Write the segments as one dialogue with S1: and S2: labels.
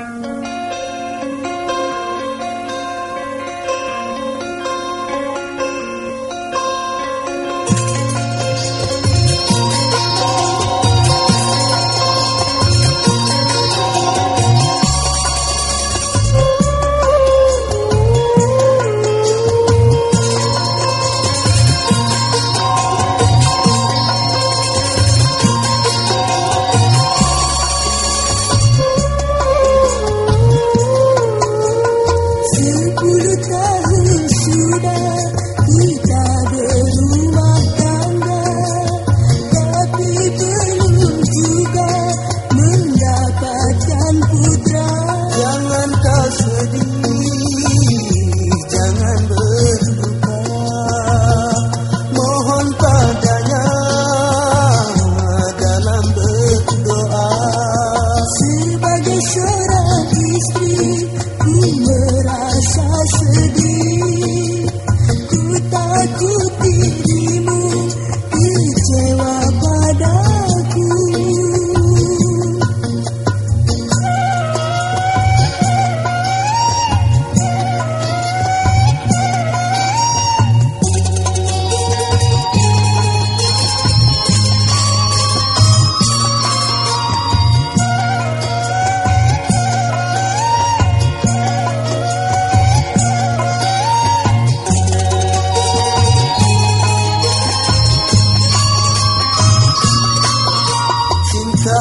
S1: Bye.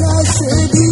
S1: I said.